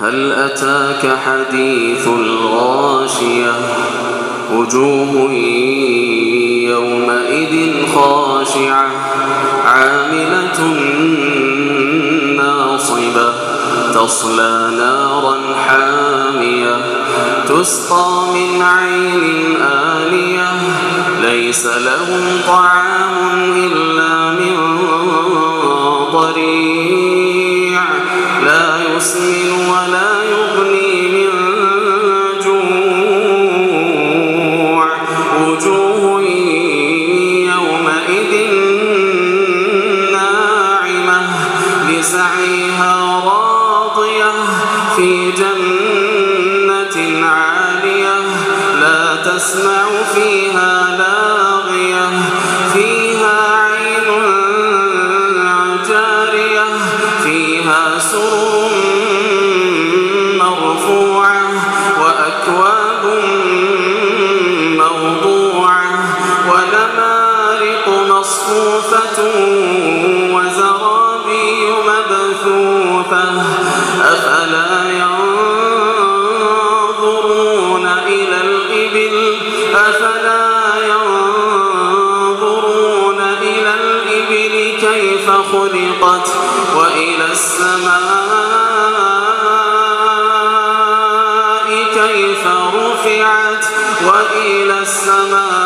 هل أتاك حديث الغاشية؟ وجوه يومئذ خاشعة عاملة ناصبة تصلى نارا حامية تسقى من عين آنية ليس لهم طعام إلا ولا يغني من جوع. وجوه يومئذ ناعمة لسعيها في جنة عالية. لا تسمع فيها لاغية فيها عين جارية فيها سرر مصفوفة وزرابي مبثوثة أفلا ينظرون إلى الإبل؟ أفلا ينظرون إلى الإبل كيف خلقت وإلى السماء كيف رفعت وإلى السماء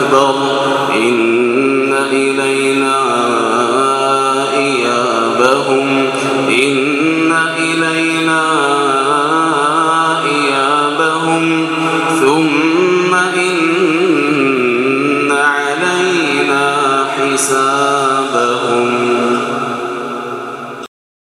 الأكبر إن إلينا إيابهم. إن إلينا إيابهم. ثم إن علينا حسابهم.